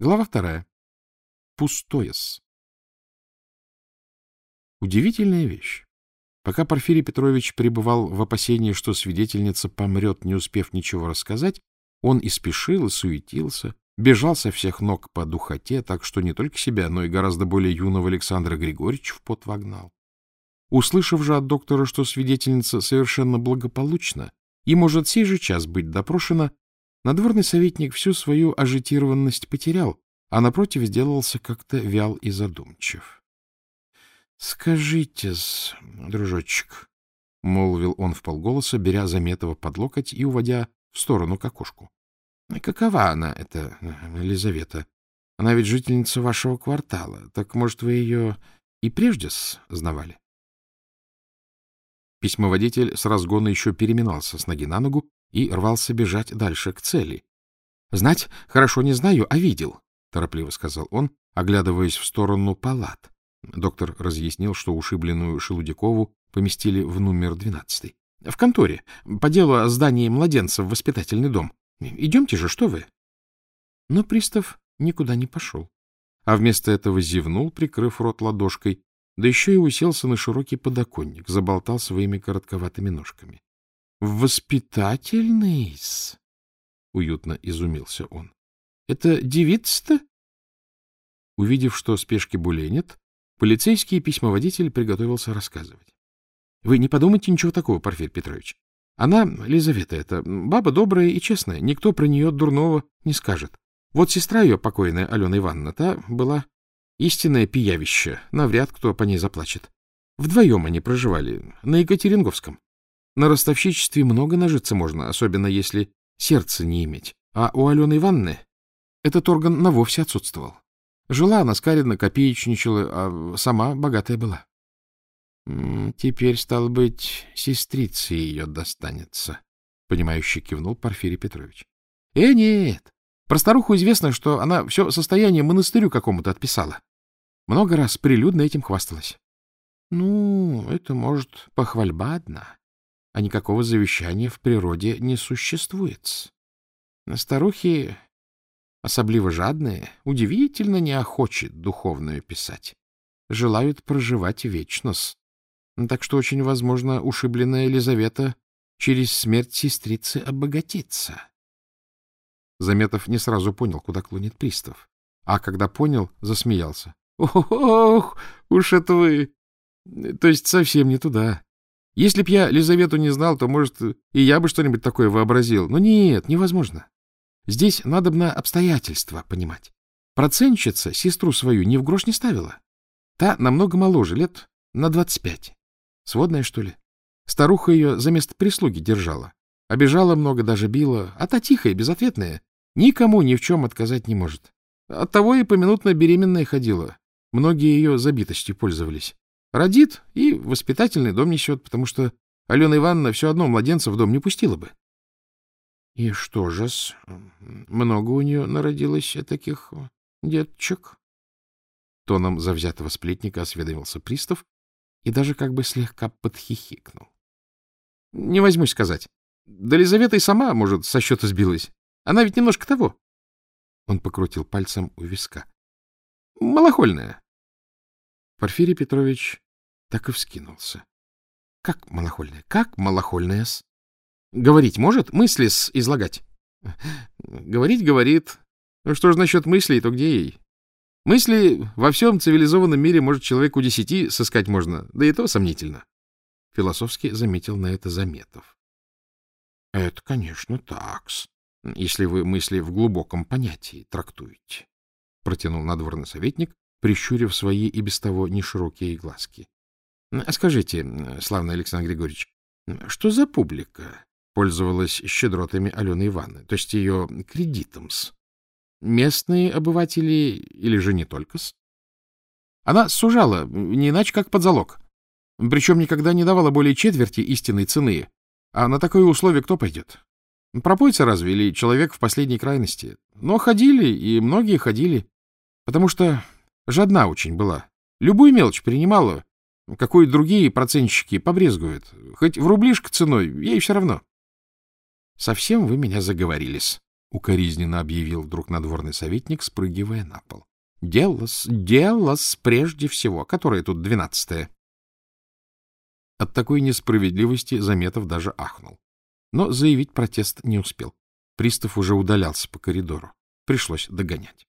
Глава вторая. Пустоес. Удивительная вещь. Пока Порфирий Петрович пребывал в опасении, что свидетельница помрет, не успев ничего рассказать, он и спешил, и суетился, бежал со всех ног по духоте, так что не только себя, но и гораздо более юного Александра Григорьевича в пот вогнал. Услышав же от доктора, что свидетельница совершенно благополучна и может сей же час быть допрошена, Надворный советник всю свою ажитированность потерял, а напротив сделался как-то вял и задумчив. — Скажите-с, дружочек, — молвил он вполголоса, беря Заметова под локоть и уводя в сторону к окошку. — Какова она, эта Елизавета? Она ведь жительница вашего квартала. Так, может, вы ее и прежде знавали? Письмоводитель с разгона еще переминался с ноги на ногу, и рвался бежать дальше к цели. — Знать хорошо не знаю, а видел, — торопливо сказал он, оглядываясь в сторону палат. Доктор разъяснил, что ушибленную Шелудякову поместили в номер двенадцатый. — В конторе, по делу о здании младенцев в воспитательный дом. Идемте же, что вы? Но пристав никуда не пошел, а вместо этого зевнул, прикрыв рот ладошкой, да еще и уселся на широкий подоконник, заболтал своими коротковатыми ножками. Воспитательный-с? Уютно изумился он. — Это девица-то? Увидев, что спешки более нет, полицейский письмоводитель приготовился рассказывать. — Вы не подумайте ничего такого, Порфирь Петрович. Она, Лизавета эта, баба добрая и честная, никто про нее дурного не скажет. Вот сестра ее, покойная Алена Ивановна, та была истинное пиявище, навряд кто по ней заплачет. Вдвоем они проживали, на Екатеринговском. На ростовщичестве много нажиться можно, особенно если сердце не иметь. А у Алены Ивановны этот орган навовсе отсутствовал. Жила она скаридно, копеечничала, а сама богатая была. — Теперь, стал быть, сестрице ее достанется, — понимающе кивнул Порфирий Петрович. — Э, нет. Про старуху известно, что она все состояние монастырю какому-то отписала. Много раз прилюдно этим хвасталась. — Ну, это, может, похвальба одна а никакого завещания в природе не существует. Старухи, особливо жадные, удивительно не охочет духовную писать. Желают проживать вечно. Так что очень возможно ушибленная Елизавета через смерть сестрицы обогатится. Заметов не сразу понял, куда клонит пристав, а когда понял, засмеялся. — Ох, уж это вы! То есть совсем не туда. Если б я Лизавету не знал, то, может, и я бы что-нибудь такое вообразил. Но нет, невозможно. Здесь надо бы на обстоятельства понимать. Проценщица сестру свою ни в грош не ставила. Та намного моложе, лет на двадцать пять. Сводная, что ли? Старуха ее за место прислуги держала. Обижала много, даже била, а та тихая, безответная. Никому ни в чем отказать не может. Оттого и поминутно беременная ходила. Многие ее забитостью пользовались. Родит и воспитательный дом несет, потому что Алена Ивановна все одно младенца в дом не пустила бы. — И что же-с, много у нее народилось таких деточек? Тоном завзятого сплетника осведомился пристав и даже как бы слегка подхихикнул. — Не возьмусь сказать. Да Лизавета и сама, может, со счета сбилась. Она ведь немножко того. Он покрутил пальцем у виска. — Малохольная. Порфирий Петрович так и вскинулся. — Как малохольная? Как малохольная-с? Говорить может? Мысли-с излагать? — Говорить говорит. Ну что ж насчет мыслей, то где ей? Мысли во всем цивилизованном мире, может, человеку десяти сыскать можно, да и то сомнительно. Философски заметил на это Заметов. — Это, конечно, такс, если вы мысли в глубоком понятии трактуете, — протянул надворный советник, прищурив свои и без того неширокие глазки. — Скажите, славный Александр Григорьевич, что за публика пользовалась щедротами Алены Ивановны, то есть ее кредитом-с? Местные обыватели или же не только-с? Она сужала, не иначе как под залог. Причем никогда не давала более четверти истинной цены. А на такое условие кто пойдет? Пропойца разве или человек в последней крайности? Но ходили, и многие ходили, потому что жадна очень была. Любую мелочь принимала, какой другие процентщики побрезгуют. Хоть в рублишко ценой, ей все равно. — Совсем вы меня заговорились, — укоризненно объявил вдруг надворный советник, спрыгивая на пол. — Делос, делос прежде всего. Которое тут двенадцатое? От такой несправедливости Заметов даже ахнул. Но заявить протест не успел. Пристав уже удалялся по коридору. Пришлось догонять.